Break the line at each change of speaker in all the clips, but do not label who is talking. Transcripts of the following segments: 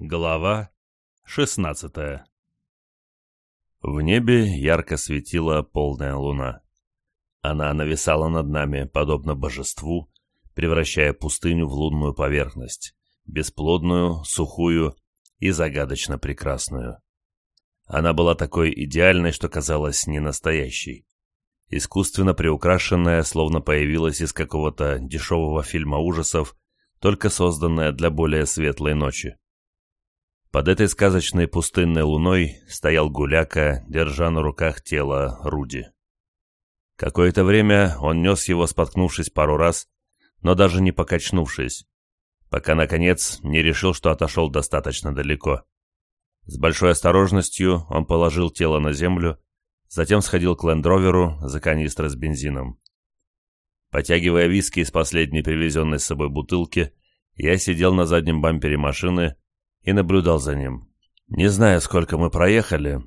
Глава 16 В небе ярко светила полная луна. Она нависала над нами, подобно божеству, превращая пустыню в лунную поверхность, бесплодную, сухую и загадочно прекрасную. Она была такой идеальной, что казалась ненастоящей. Искусственно приукрашенная, словно появилась из какого-то дешевого фильма ужасов, только созданная для более светлой ночи. Под этой сказочной пустынной луной стоял гуляка, держа на руках тело Руди. Какое-то время он нес его, споткнувшись пару раз, но даже не покачнувшись, пока, наконец, не решил, что отошел достаточно далеко. С большой осторожностью он положил тело на землю, затем сходил к лендроверу за канистры с бензином. Потягивая виски из последней привезенной с собой бутылки, я сидел на заднем бампере машины, и наблюдал за ним. Не зная, сколько мы проехали,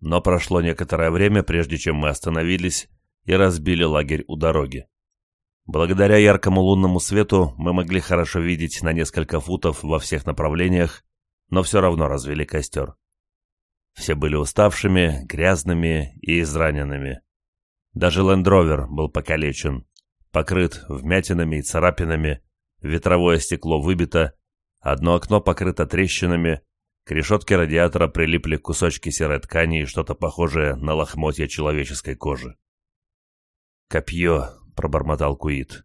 но прошло некоторое время, прежде чем мы остановились и разбили лагерь у дороги. Благодаря яркому лунному свету мы могли хорошо видеть на несколько футов во всех направлениях, но все равно развели костер. Все были уставшими, грязными и израненными. Даже лендровер был покалечен, покрыт вмятинами и царапинами, ветровое стекло выбито, Одно окно покрыто трещинами, к решетке радиатора прилипли кусочки серой ткани и что-то похожее на лохмотья человеческой кожи. «Копье», — пробормотал Куит.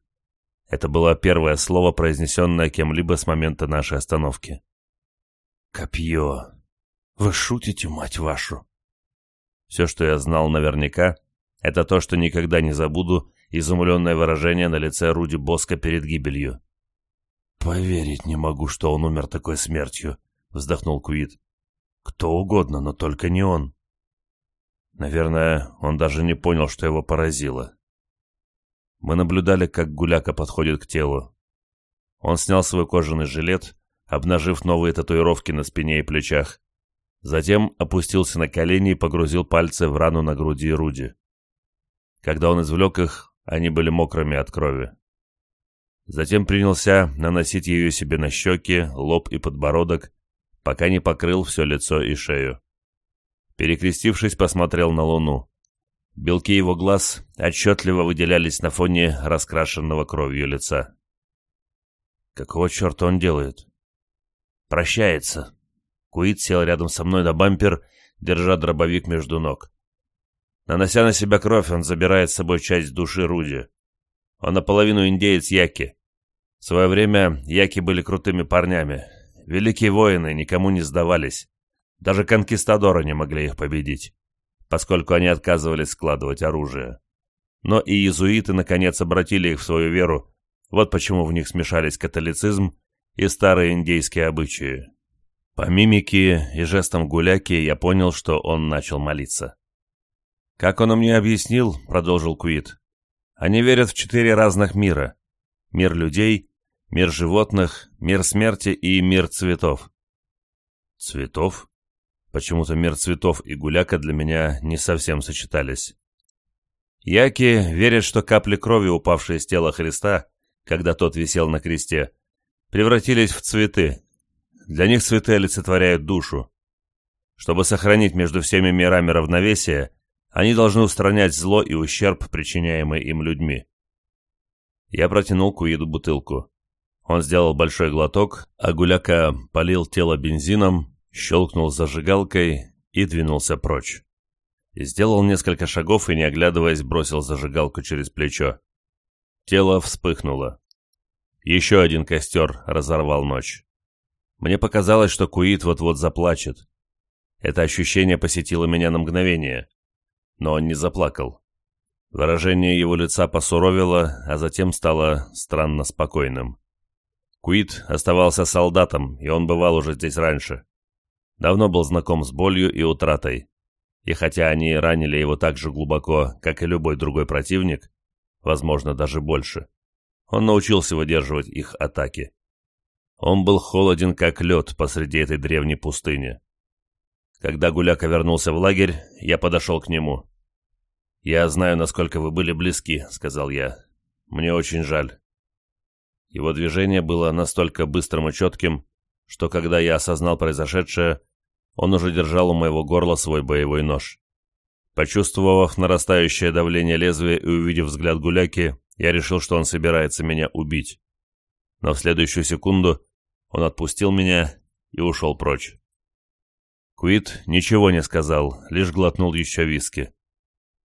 Это было первое слово, произнесенное кем-либо с момента нашей остановки. «Копье! Вы шутите, мать вашу!» Все, что я знал наверняка, это то, что никогда не забуду изумленное выражение на лице Руди Боска перед гибелью. Поверить не могу, что он умер такой смертью, вздохнул Куит. Кто угодно, но только не он. Наверное, он даже не понял, что его поразило. Мы наблюдали, как Гуляка подходит к телу. Он снял свой кожаный жилет, обнажив новые татуировки на спине и плечах. Затем опустился на колени и погрузил пальцы в рану на груди и руде. Когда он извлек их, они были мокрыми от крови. Затем принялся наносить ее себе на щеки, лоб и подбородок, пока не покрыл все лицо и шею. Перекрестившись, посмотрел на луну. Белки его глаз отчетливо выделялись на фоне раскрашенного кровью лица. «Какого черта он делает?» «Прощается». Куит сел рядом со мной на бампер, держа дробовик между ног. Нанося на себя кровь, он забирает с собой часть души Руди. Он наполовину индеец Яки свое время яки были крутыми парнями. Великие воины никому не сдавались. Даже конкистадоры не могли их победить, поскольку они отказывались складывать оружие. Но и иезуиты, наконец, обратили их в свою веру. Вот почему в них смешались католицизм и старые индейские обычаи. По мимике и жестам гуляки я понял, что он начал молиться. «Как он мне объяснил», — продолжил Куит, — «они верят в четыре разных мира. Мир людей, мир животных, мир смерти и мир цветов. Цветов? Почему-то мир цветов и гуляка для меня не совсем сочетались. Яки верят, что капли крови, упавшие с тела Христа, когда тот висел на кресте, превратились в цветы. Для них цветы олицетворяют душу. Чтобы сохранить между всеми мирами равновесие, они должны устранять зло и ущерб, причиняемый им людьми. Я протянул Куиду бутылку. Он сделал большой глоток, а Гуляка полил тело бензином, щелкнул зажигалкой и двинулся прочь. Сделал несколько шагов и, не оглядываясь, бросил зажигалку через плечо. Тело вспыхнуло. Еще один костер разорвал ночь. Мне показалось, что Куит вот-вот заплачет. Это ощущение посетило меня на мгновение. Но он не заплакал. Выражение его лица посуровило, а затем стало странно спокойным. Куит оставался солдатом, и он бывал уже здесь раньше. Давно был знаком с болью и утратой. И хотя они ранили его так же глубоко, как и любой другой противник, возможно, даже больше, он научился выдерживать их атаки. Он был холоден, как лед посреди этой древней пустыни. Когда Гуляка вернулся в лагерь, я подошел к нему. «Я знаю, насколько вы были близки», — сказал я. «Мне очень жаль. Его движение было настолько быстрым и четким, что когда я осознал произошедшее, он уже держал у моего горла свой боевой нож. Почувствовав нарастающее давление лезвия и увидев взгляд Гуляки, я решил, что он собирается меня убить. Но в следующую секунду он отпустил меня и ушел прочь. Куит ничего не сказал, лишь глотнул еще виски.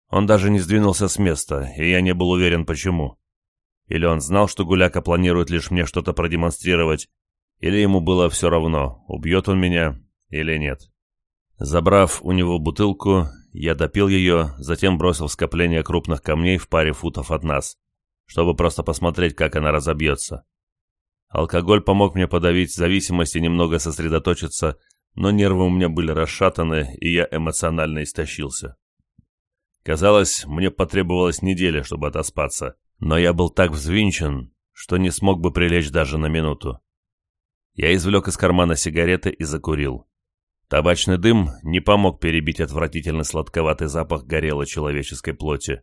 Он даже не сдвинулся с места, и я не был уверен, почему. Или он знал, что Гуляка планирует лишь мне что-то продемонстрировать, или ему было все равно, убьет он меня или нет. Забрав у него бутылку, я допил ее, затем бросил в скопление крупных камней в паре футов от нас, чтобы просто посмотреть, как она разобьется. Алкоголь помог мне подавить зависимость и немного сосредоточиться, но нервы у меня были расшатаны, и я эмоционально истощился. Казалось, мне потребовалась неделя, чтобы отоспаться — но я был так взвинчен, что не смог бы прилечь даже на минуту. Я извлек из кармана сигареты и закурил. Табачный дым не помог перебить отвратительно сладковатый запах горелой человеческой плоти.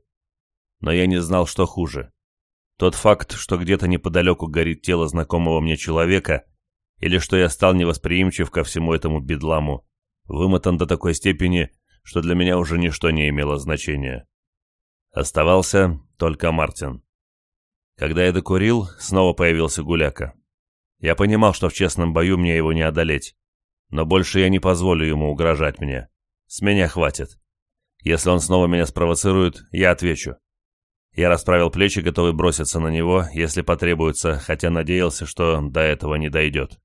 Но я не знал, что хуже. Тот факт, что где-то неподалеку горит тело знакомого мне человека, или что я стал невосприимчив ко всему этому бедламу, вымотан до такой степени, что для меня уже ничто не имело значения. Оставался только Мартин. Когда я докурил, снова появился Гуляка. Я понимал, что в честном бою мне его не одолеть. Но больше я не позволю ему угрожать мне. С меня хватит. Если он снова меня спровоцирует, я отвечу. Я расправил плечи, готовый броситься на него, если потребуется, хотя надеялся, что до этого не дойдет.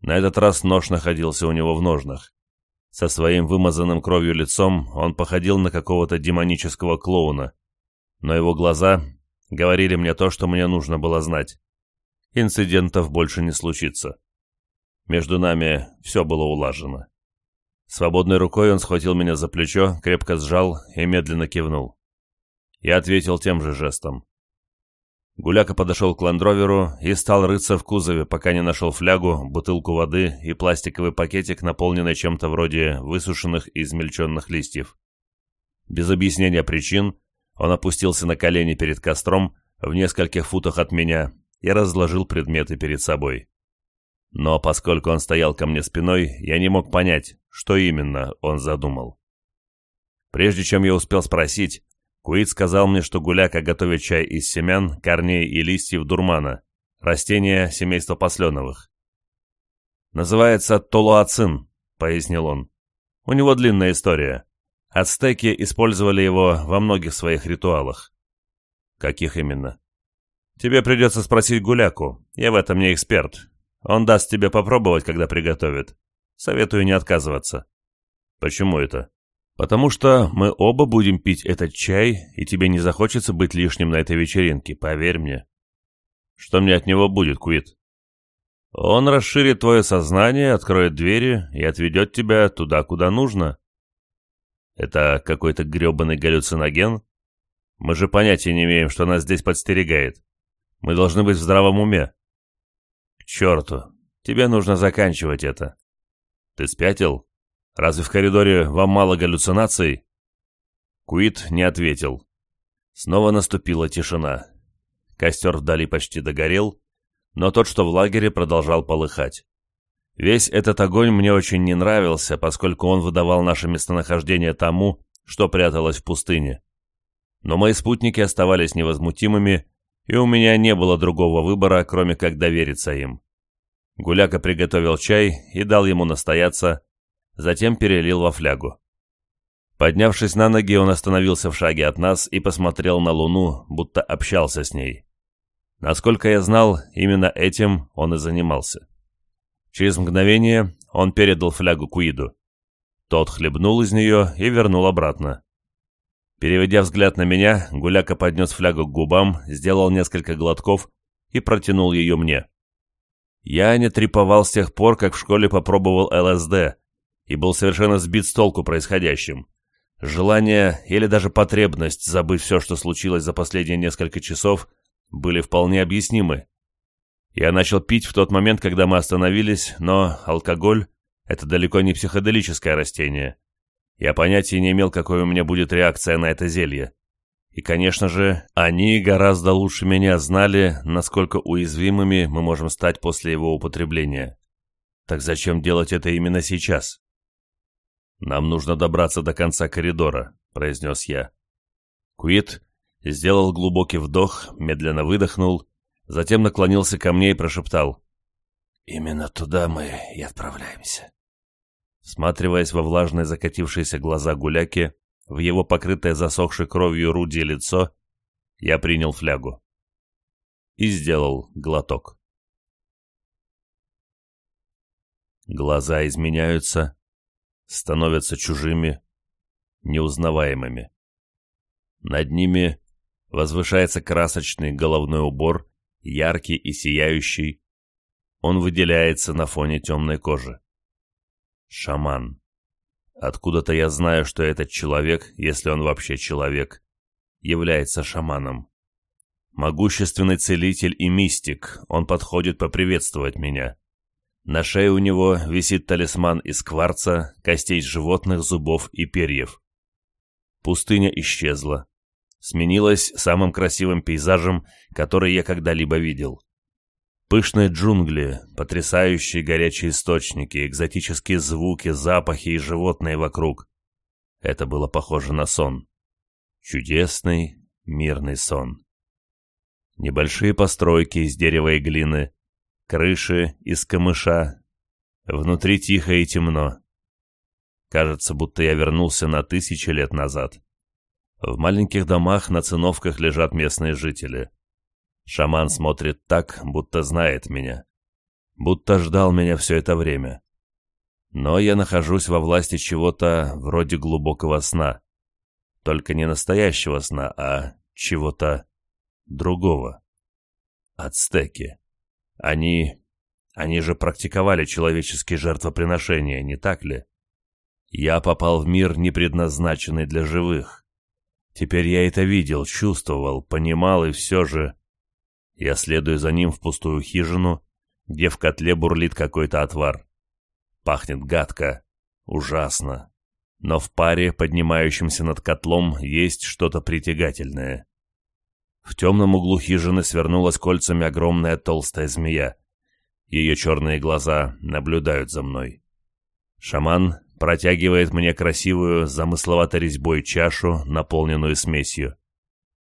На этот раз нож находился у него в ножнах. Со своим вымазанным кровью лицом он походил на какого-то демонического клоуна, но его глаза Говорили мне то, что мне нужно было знать. Инцидентов больше не случится. Между нами все было улажено. Свободной рукой он схватил меня за плечо, крепко сжал и медленно кивнул. Я ответил тем же жестом. Гуляка подошел к ландроверу и стал рыться в кузове, пока не нашел флягу, бутылку воды и пластиковый пакетик, наполненный чем-то вроде высушенных и измельченных листьев. Без объяснения причин он опустился на колени перед костром в нескольких футах от меня и разложил предметы перед собой. Но поскольку он стоял ко мне спиной, я не мог понять, что именно он задумал. Прежде чем я успел спросить, Куит сказал мне, что гуляка готовит чай из семян, корней и листьев дурмана, растения семейства посленовых. «Называется толуацин», — пояснил он. «У него длинная история. Ацтеки использовали его во многих своих ритуалах. Каких именно? Тебе придется спросить Гуляку. Я в этом не эксперт. Он даст тебе попробовать, когда приготовит. Советую не отказываться. Почему это? Потому что мы оба будем пить этот чай, и тебе не захочется быть лишним на этой вечеринке, поверь мне. Что мне от него будет, Куит? Он расширит твое сознание, откроет двери и отведет тебя туда, куда нужно. Это какой-то грёбаный галлюциноген? Мы же понятия не имеем, что нас здесь подстерегает. Мы должны быть в здравом уме. К черту. Тебе нужно заканчивать это. Ты спятил? Разве в коридоре вам мало галлюцинаций? Куит не ответил. Снова наступила тишина. Костер вдали почти догорел, но тот, что в лагере, продолжал полыхать. Весь этот огонь мне очень не нравился, поскольку он выдавал наше местонахождение тому, что пряталось в пустыне. Но мои спутники оставались невозмутимыми, и у меня не было другого выбора, кроме как довериться им. Гуляка приготовил чай и дал ему настояться, затем перелил во флягу. Поднявшись на ноги, он остановился в шаге от нас и посмотрел на луну, будто общался с ней. Насколько я знал, именно этим он и занимался. Через мгновение он передал флягу Куиду. Тот хлебнул из нее и вернул обратно. Переведя взгляд на меня, Гуляка поднес флягу к губам, сделал несколько глотков и протянул ее мне. Я не треповал с тех пор, как в школе попробовал ЛСД, и был совершенно сбит с толку происходящим. Желание или даже потребность забыть все, что случилось за последние несколько часов, были вполне объяснимы. Я начал пить в тот момент, когда мы остановились, но алкоголь – это далеко не психоделическое растение. Я понятия не имел, какой у меня будет реакция на это зелье. И, конечно же, они гораздо лучше меня знали, насколько уязвимыми мы можем стать после его употребления. Так зачем делать это именно сейчас? «Нам нужно добраться до конца коридора», – произнес я. Куит сделал глубокий вдох, медленно выдохнул – затем наклонился ко мне и прошептал. «Именно туда мы и отправляемся». Сматриваясь во влажные закатившиеся глаза гуляки, в его покрытое засохшей кровью Руди лицо, я принял флягу. И сделал глоток. Глаза изменяются, становятся чужими, неузнаваемыми. Над ними возвышается красочный головной убор, яркий и сияющий, он выделяется на фоне темной кожи. Шаман. Откуда-то я знаю, что этот человек, если он вообще человек, является шаманом. Могущественный целитель и мистик, он подходит поприветствовать меня. На шее у него висит талисман из кварца, костей животных, зубов и перьев. Пустыня исчезла сменилось самым красивым пейзажем, который я когда-либо видел. Пышные джунгли, потрясающие горячие источники, экзотические звуки, запахи и животные вокруг. Это было похоже на сон. Чудесный, мирный сон. Небольшие постройки из дерева и глины, крыши из камыша. Внутри тихо и темно. Кажется, будто я вернулся на тысячи лет назад. — в маленьких домах на циновках лежат местные жители. Шаман смотрит так, будто знает меня. Будто ждал меня все это время. Но я нахожусь во власти чего-то вроде глубокого сна. Только не настоящего сна, а чего-то другого. Ацтеки. Они... Они же практиковали человеческие жертвоприношения, не так ли? Я попал в мир, не предназначенный для живых. Теперь я это видел, чувствовал, понимал и все же... Я следую за ним в пустую хижину, где в котле бурлит какой-то отвар. Пахнет гадко, ужасно. Но в паре, поднимающемся над котлом, есть что-то притягательное. В темном углу хижины свернулась кольцами огромная толстая змея. Ее черные глаза наблюдают за мной. Шаман протягивает мне красивую, замысловато резьбой чашу, наполненную смесью.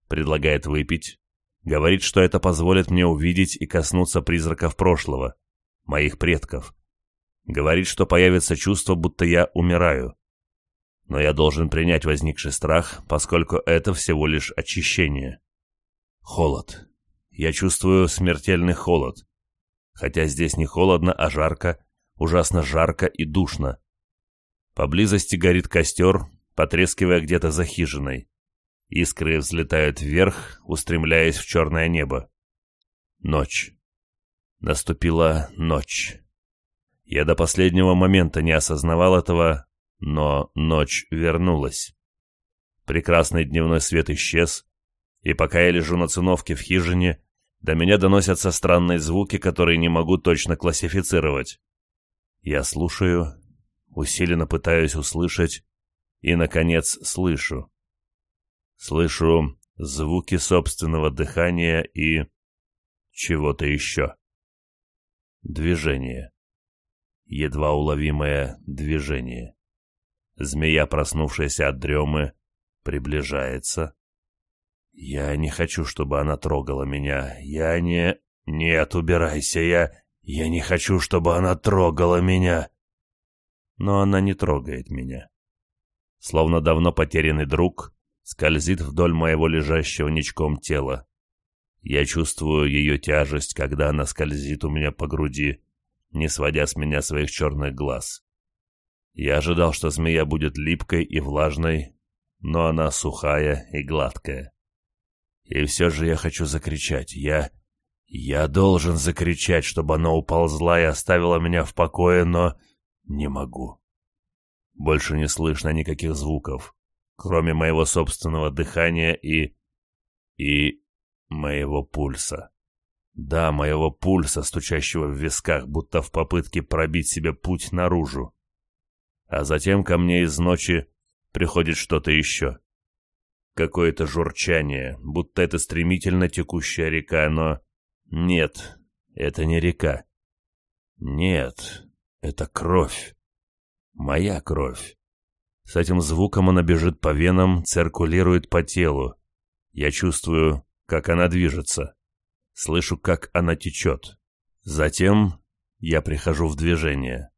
Предлагает выпить. Говорит, что это позволит мне увидеть и коснуться призраков прошлого, моих предков. Говорит, что появится чувство, будто я умираю. Но я должен принять возникший страх, поскольку это всего лишь очищение. Холод. Я чувствую смертельный холод. Хотя здесь не холодно, а жарко, ужасно жарко и душно. Поблизости горит костер, потрескивая где-то за хижиной. Искры взлетают вверх, устремляясь в черное небо. Ночь. Наступила ночь. Я до последнего момента не осознавал этого, но ночь вернулась. Прекрасный дневной свет исчез, и пока я лежу на циновке в хижине, до меня доносятся странные звуки, которые не могу точно классифицировать. Я слушаю усиленно пытаюсь услышать и, наконец, слышу. Слышу звуки собственного дыхания и чего-то еще. Движение. Едва уловимое движение. Змея, проснувшаяся от дремы, приближается. Я не хочу, чтобы она трогала меня. Я не... Нет, убирайся, я... Я не хочу, чтобы она трогала меня но она не трогает меня. Словно давно потерянный друг скользит вдоль моего лежащего ничком тела. Я чувствую ее тяжесть, когда она скользит у меня по груди, не сводя с меня своих черных глаз. Я ожидал, что змея будет липкой и влажной, но она сухая и гладкая. И все же я хочу закричать. Я... Я должен закричать, чтобы она уползла и оставила меня в покое, но... Не могу. Больше не слышно никаких звуков, кроме моего собственного дыхания и... и... моего пульса. Да, моего пульса, стучащего в висках, будто в попытке пробить себе путь наружу. А затем ко мне из ночи приходит что-то еще. Какое-то журчание, будто это стремительно текущая река, но... Нет, это не река. Нет, это кровь. Моя кровь. С этим звуком она бежит по венам, циркулирует по телу. Я чувствую, как она движется. Слышу, как она течет. Затем я прихожу в движение.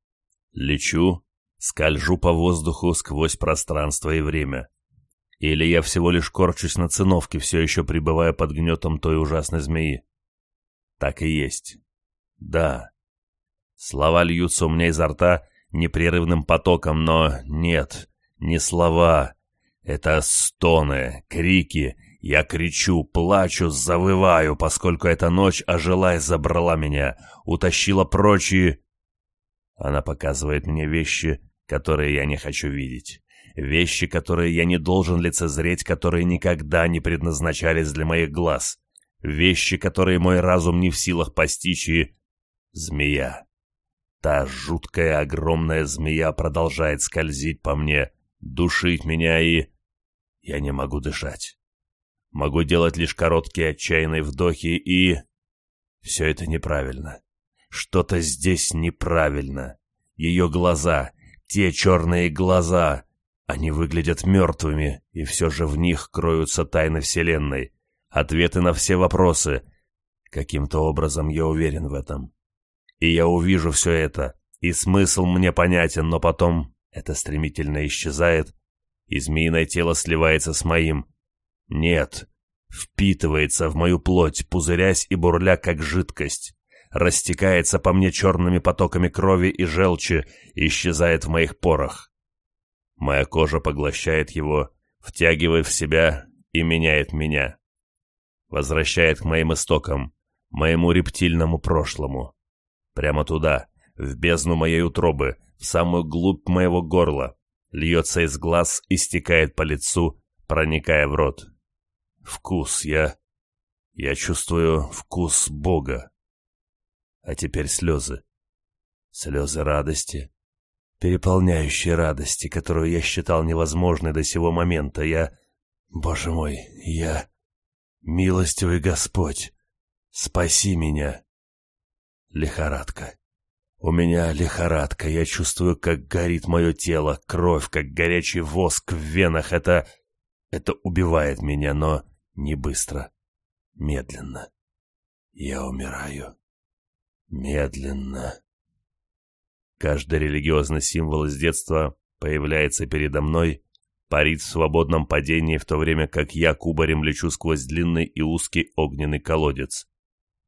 Лечу, скольжу по воздуху сквозь пространство и время. Или я всего лишь корчусь на циновке, все еще пребывая под гнетом той ужасной змеи. Так и есть. Да, Слова льются у меня изо рта непрерывным потоком, но нет, не слова. Это стоны, крики. Я кричу, плачу, завываю, поскольку эта ночь а ожила и забрала меня, утащила прочь и... Она показывает мне вещи, которые я не хочу видеть. Вещи, которые я не должен лицезреть, которые никогда не предназначались для моих глаз. Вещи, которые мой разум не в силах постичь и... Змея та жуткая огромная змея продолжает скользить по мне, душить меня и... Я не могу дышать. Могу делать лишь короткие отчаянные вдохи и... Все это неправильно. Что-то здесь неправильно. Ее глаза, те черные глаза, они выглядят мертвыми, и все же в них кроются тайны Вселенной, ответы на все вопросы. Каким-то образом я уверен в этом и я увижу все это, и смысл мне понятен, но потом это стремительно исчезает, и змеиное тело сливается с моим. Нет, впитывается в мою плоть, пузырясь и бурля, как жидкость, растекается по мне черными потоками крови и желчи, исчезает в моих порах. Моя кожа поглощает его, втягивает в себя и меняет меня. Возвращает к моим истокам, моему рептильному прошлому. Прямо туда, в бездну моей утробы, в самую глубь моего горла. Льется из глаз и стекает по лицу, проникая в рот. Вкус я... Я чувствую вкус Бога. А теперь слезы. Слезы радости. переполняющей радости, которую я считал невозможной до сего момента. Я... Боже мой, я... Милостивый Господь, спаси меня лихорадка. У меня лихорадка, я чувствую, как горит мое тело, кровь, как горячий воск в венах. Это... это убивает меня, но не быстро. Медленно. Я умираю. Медленно. Каждый религиозный символ из детства появляется передо мной, парит в свободном падении, в то время как я кубарем лечу сквозь длинный и узкий огненный колодец.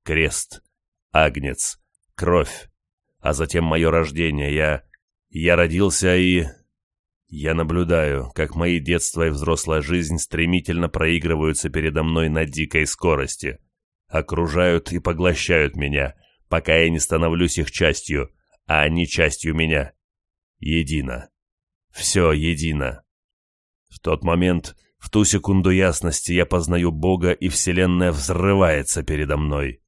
Крест, Агнец, кровь, а затем мое рождение. Я... я родился и... Я наблюдаю, как мои детство и взрослая жизнь стремительно проигрываются передо мной на дикой скорости. Окружают и поглощают меня, пока я не становлюсь их частью, а они частью меня. Едино. Все едино. В тот момент, в ту секунду ясности, я познаю Бога, и Вселенная взрывается передо мной.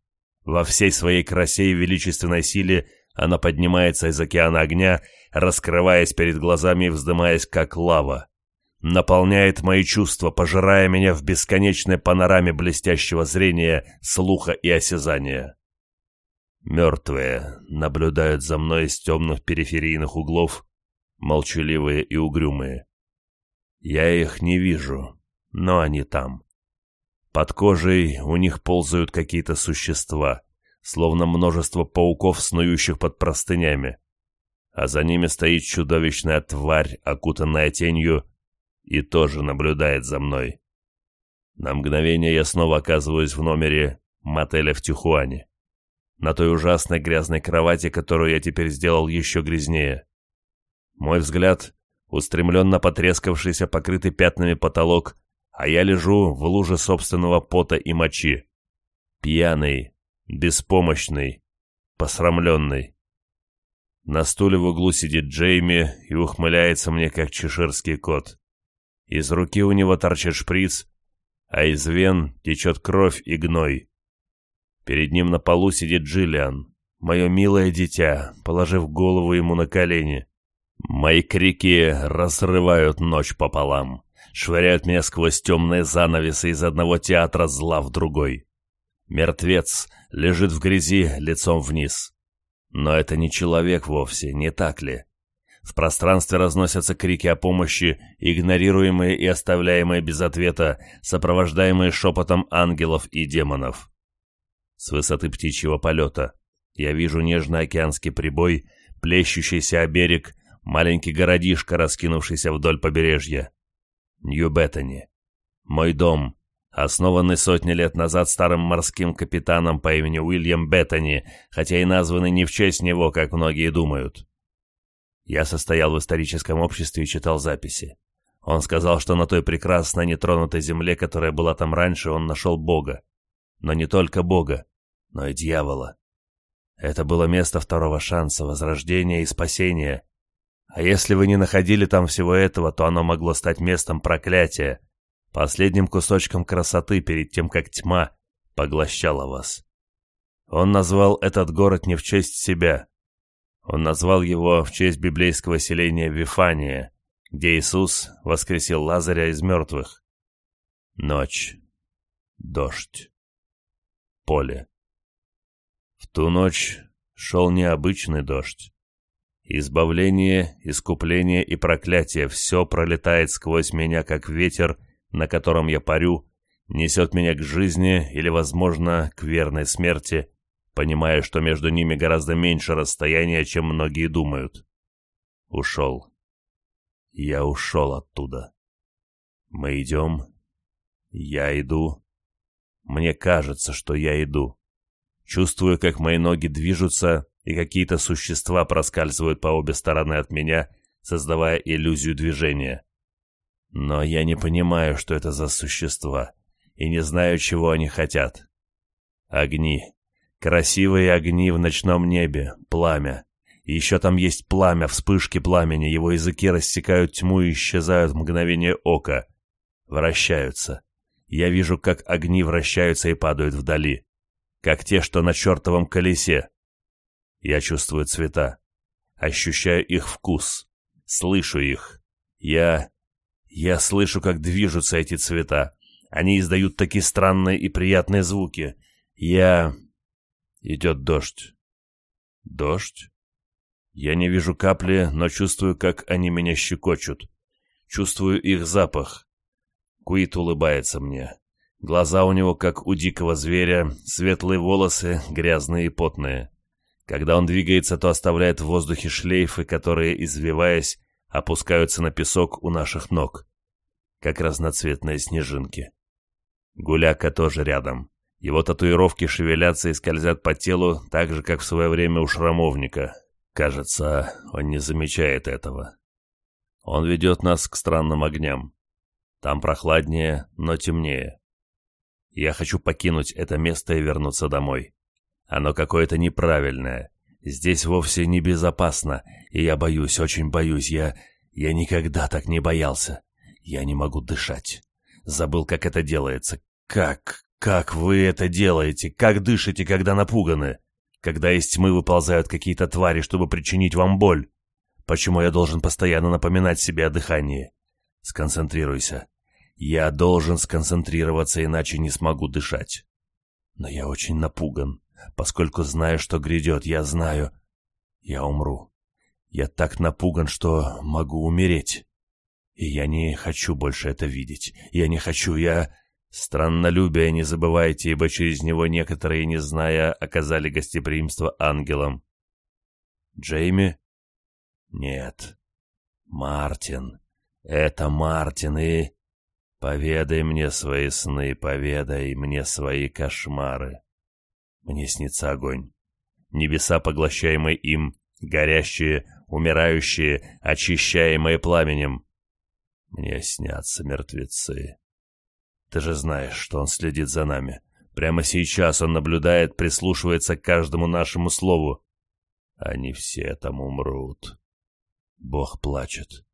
Во всей своей красе и величественной силе она поднимается из океана огня, раскрываясь перед глазами и вздымаясь, как лава. Наполняет мои чувства, пожирая меня в бесконечной панораме блестящего зрения, слуха и осязания. Мертвые наблюдают за мной из темных периферийных углов, молчаливые и угрюмые. Я их не вижу, но они там. Под кожей у них ползают какие-то существа, словно множество пауков, снующих под простынями. А за ними стоит чудовищная тварь, окутанная тенью, и тоже наблюдает за мной. На мгновение я снова оказываюсь в номере мотеля в Тюхуане, На той ужасной грязной кровати, которую я теперь сделал еще грязнее. Мой взгляд, устремлен на потрескавшийся, покрытый пятнами потолок, а я лежу в луже собственного пота и мочи. Пьяный, беспомощный, посрамленный. На стуле в углу сидит Джейми и ухмыляется мне, как чеширский кот. Из руки у него торчит шприц, а из вен течет кровь и гной. Перед ним на полу сидит Джиллиан, мое милое дитя, положив голову ему на колени. Мои крики разрывают ночь пополам швыряют меня сквозь темные занавесы из одного театра зла в другой. Мертвец лежит в грязи лицом вниз. Но это не человек вовсе, не так ли? В пространстве разносятся крики о помощи, игнорируемые и оставляемые без ответа, сопровождаемые шепотом ангелов и демонов. С высоты птичьего полета я вижу нежный океанский прибой, плещущийся о берег, маленький городишко, раскинувшийся вдоль побережья. Нью-Беттани. Мой дом, основанный сотни лет назад старым морским капитаном по имени Уильям Беттани, хотя и названный не в честь него, как многие думают. Я состоял в историческом обществе и читал записи. Он сказал, что на той прекрасной нетронутой земле, которая была там раньше, он нашел Бога. Но не только Бога, но и дьявола. Это было место второго шанса, возрождения и спасения, а если вы не находили там всего этого, то оно могло стать местом проклятия, последним кусочком красоты перед тем, как тьма поглощала вас. Он назвал этот город не в честь себя. Он назвал его в честь библейского селения Вифания, где Иисус воскресил Лазаря из мертвых. Ночь. Дождь. Поле. В ту ночь шел необычный дождь. Избавление, искупление и проклятие – все пролетает сквозь меня, как ветер, на котором я парю, несет меня к жизни или, возможно, к верной смерти, понимая, что между ними гораздо меньше расстояния, чем многие думают. Ушел. Я ушел оттуда. Мы идем. Я иду. Мне кажется, что я иду. Чувствую, как мои ноги движутся, и какие-то существа проскальзывают по обе стороны от меня, создавая иллюзию движения. Но я не понимаю, что это за существа, и не знаю, чего они хотят. Огни. Красивые огни в ночном небе, пламя. И еще там есть пламя, вспышки пламени, его языки рассекают тьму и исчезают в мгновение ока. Вращаются. Я вижу, как огни вращаются и падают вдали. Как те, что на чертовом колесе. Я чувствую цвета, ощущаю их вкус, слышу их. Я... я слышу, как движутся эти цвета. Они издают такие странные и приятные звуки. Я... Идет дождь. Дождь? Я не вижу капли, но чувствую, как они меня щекочут. Чувствую их запах. Куит улыбается мне. Глаза у него, как у дикого зверя, светлые волосы, грязные и потные. Когда он двигается, то оставляет в воздухе шлейфы, которые, извиваясь, опускаются на песок у наших ног, как разноцветные снежинки. Гуляка тоже рядом. Его татуировки шевелятся и скользят по телу, так же, как в свое время у шрамовника. Кажется, он не замечает этого. Он ведет нас к странным огням. Там прохладнее, но темнее. Я хочу покинуть это место и вернуться домой. Оно какое-то неправильное. Здесь вовсе не безопасно, и я боюсь, очень боюсь. Я... я никогда так не боялся. Я не могу дышать. Забыл, как это делается. Как? Как вы это делаете? Как дышите, когда напуганы? Когда из тьмы выползают какие-то твари, чтобы причинить вам боль? Почему я должен постоянно напоминать себе о дыхании? Сконцентрируйся. Я должен сконцентрироваться, иначе не смогу дышать. Но я очень напуган поскольку знаю, что грядет, я знаю. Я умру. Я так напуган, что могу умереть. И я не хочу больше это видеть. Я не хочу, я... Страннолюбие не забывайте, ибо через него некоторые, не зная, оказали гостеприимство ангелам. Джейми? Нет. Мартин. Это Мартин и... Поведай мне свои сны, поведай мне свои кошмары. Мне снится огонь. Небеса, поглощаемые им, горящие, умирающие, очищаемые пламенем. Мне снятся мертвецы. Ты же знаешь, что он следит за нами. Прямо сейчас он наблюдает, прислушивается к каждому нашему слову. Они все там умрут. Бог плачет.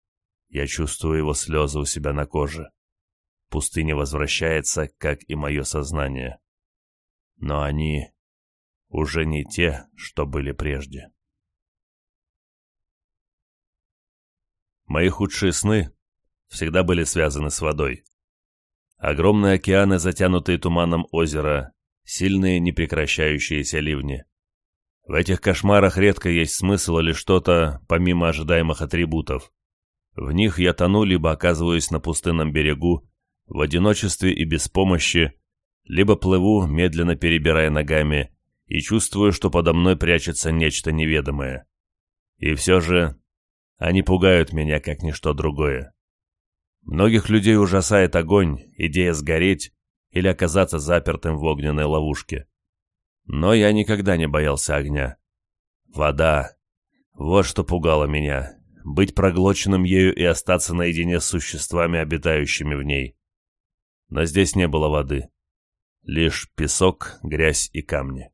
Я чувствую его слезы у себя на коже. Пустыня возвращается, как и мое сознание. Но они уже не те, что были прежде. Мои худшие сны всегда были связаны с водой. Огромные океаны, затянутые туманом озера, сильные непрекращающиеся ливни. В этих кошмарах редко есть смысл или что-то, помимо ожидаемых атрибутов. В них я тону, либо оказываюсь на пустынном берегу, в одиночестве и без помощи, либо плыву, медленно перебирая ногами, и чувствую, что подо мной прячется нечто неведомое. И все же они пугают меня, как ничто другое. Многих людей ужасает огонь, идея сгореть или оказаться запертым в огненной ловушке. Но я никогда не боялся огня. Вода. Вот что пугало меня. Быть проглоченным ею и остаться наедине с существами, обитающими в ней. Но здесь не было воды. Лишь песок, грязь и камни.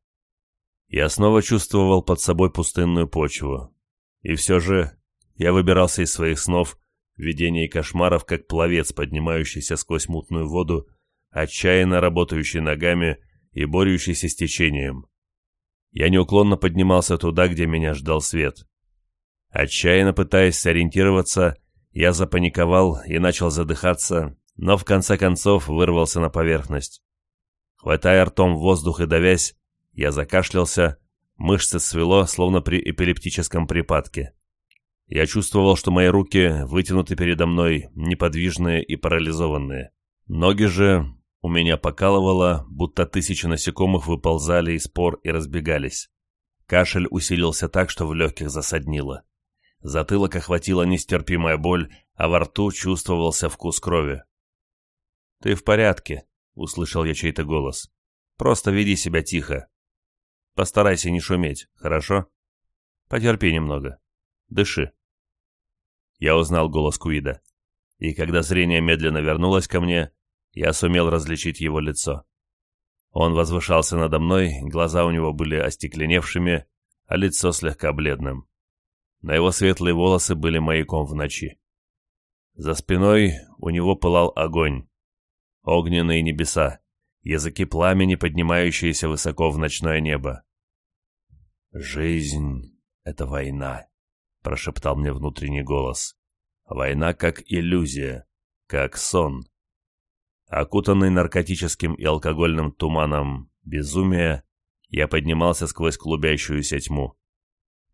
Я снова чувствовал под собой пустынную почву. И все же я выбирался из своих снов, видений и кошмаров, как пловец, поднимающийся сквозь мутную воду, отчаянно работающий ногами и борющийся с течением. Я неуклонно поднимался туда, где меня ждал свет. Отчаянно пытаясь сориентироваться, я запаниковал и начал задыхаться, но в конце концов вырвался на поверхность. Хватая ртом воздух и давясь, я закашлялся, мышцы свело, словно при эпилептическом припадке. Я чувствовал, что мои руки вытянуты передо мной, неподвижные и парализованные. Ноги же у меня покалывало, будто тысячи насекомых выползали из пор и разбегались. Кашель усилился так, что в легких засаднило. Затылок охватила нестерпимая боль, а во рту чувствовался вкус крови. «Ты в порядке», — услышал я чей-то голос. «Просто веди себя тихо. Постарайся не шуметь, хорошо? Потерпи немного. Дыши. Я узнал голос Куида. И когда зрение медленно вернулось ко мне, я сумел различить его лицо. Он возвышался надо мной, глаза у него были остекленевшими, а лицо слегка бледным. На его светлые волосы были маяком в ночи. За спиной у него пылал огонь. Огненные небеса, языки пламени, поднимающиеся высоко в ночное небо. «Жизнь — это война», — прошептал мне внутренний голос. «Война как иллюзия, как сон». Окутанный наркотическим и алкогольным туманом безумия, я поднимался сквозь клубящуюся тьму.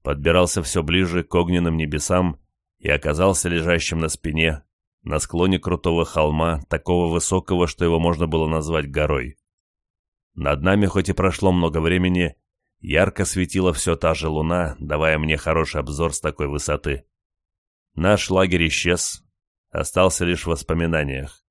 Подбирался все ближе к огненным небесам и оказался лежащим на спине на склоне крутого холма, такого высокого, что его можно было назвать горой. Над нами, хоть и прошло много времени, ярко светила все та же луна, давая мне хороший обзор с такой высоты. Наш лагерь исчез, остался лишь в воспоминаниях.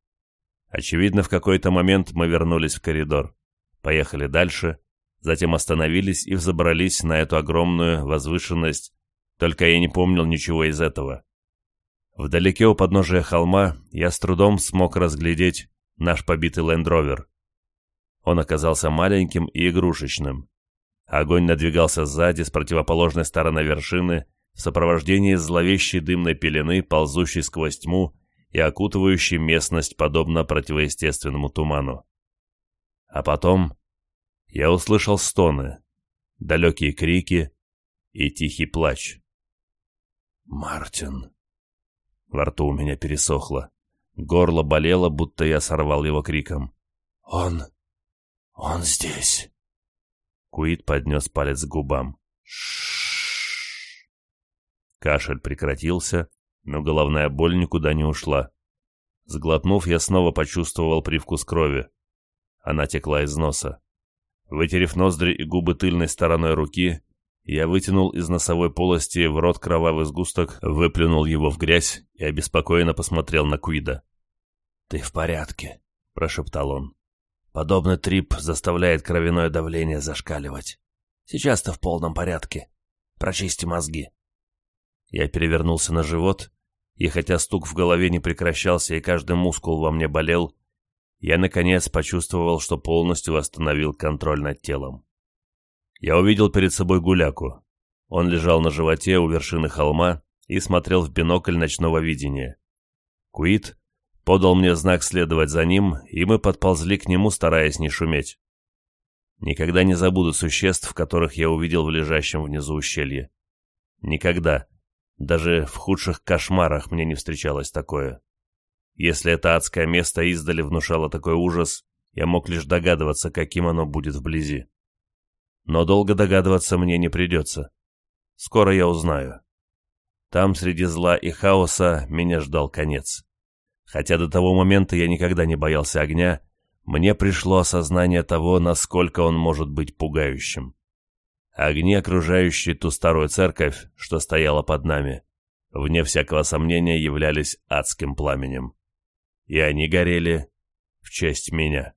Очевидно, в какой-то момент мы вернулись в коридор, поехали дальше, затем остановились и взобрались на эту огромную возвышенность, только я не помнил ничего из этого. Вдалеке у подножия холма я с трудом смог разглядеть наш побитый лендровер. Он оказался маленьким и игрушечным. Огонь надвигался сзади, с противоположной стороны вершины, в сопровождении зловещей дымной пелены, ползущей сквозь тьму и окутывающей местность, подобно противоестественному туману. А потом я услышал стоны, далекие крики и тихий плач. «Мартин!» Во рту у меня пересохло. Горло болело, будто я сорвал его криком. «Он... он здесь!» Куит поднес палец к губам. Ш Кашель прекратился, но головная боль никуда не ушла. Сглотнув, я снова почувствовал привкус крови. Она текла из носа. Вытерев ноздри и губы тыльной стороной руки, я вытянул из носовой полости в рот кровавый сгусток, выплюнул его в грязь и обеспокоенно посмотрел на Куида. «Ты в порядке», — прошептал он. «Подобный трип заставляет кровяное давление зашкаливать. Сейчас ты в полном порядке. Прочисти мозги». Я перевернулся на живот, и хотя стук в голове не прекращался и каждый мускул во мне болел, я, наконец, почувствовал, что полностью восстановил контроль над телом. Я увидел перед собой гуляку. Он лежал на животе у вершины холма и смотрел в бинокль ночного видения. Куит подал мне знак следовать за ним, и мы подползли к нему, стараясь не шуметь. Никогда не забуду существ, которых я увидел в лежащем внизу ущелье. Никогда. Даже в худших кошмарах мне не встречалось такое. Если это адское место издали внушало такой ужас, я мог лишь догадываться, каким оно будет вблизи. Но долго догадываться мне не придется. Скоро я узнаю. Там, среди зла и хаоса, меня ждал конец. Хотя до того момента я никогда не боялся огня, мне пришло осознание того, насколько он может быть пугающим. Огни, окружающие ту старую церковь, что стояла под нами, вне всякого сомнения являлись адским пламенем. И они горели в честь меня.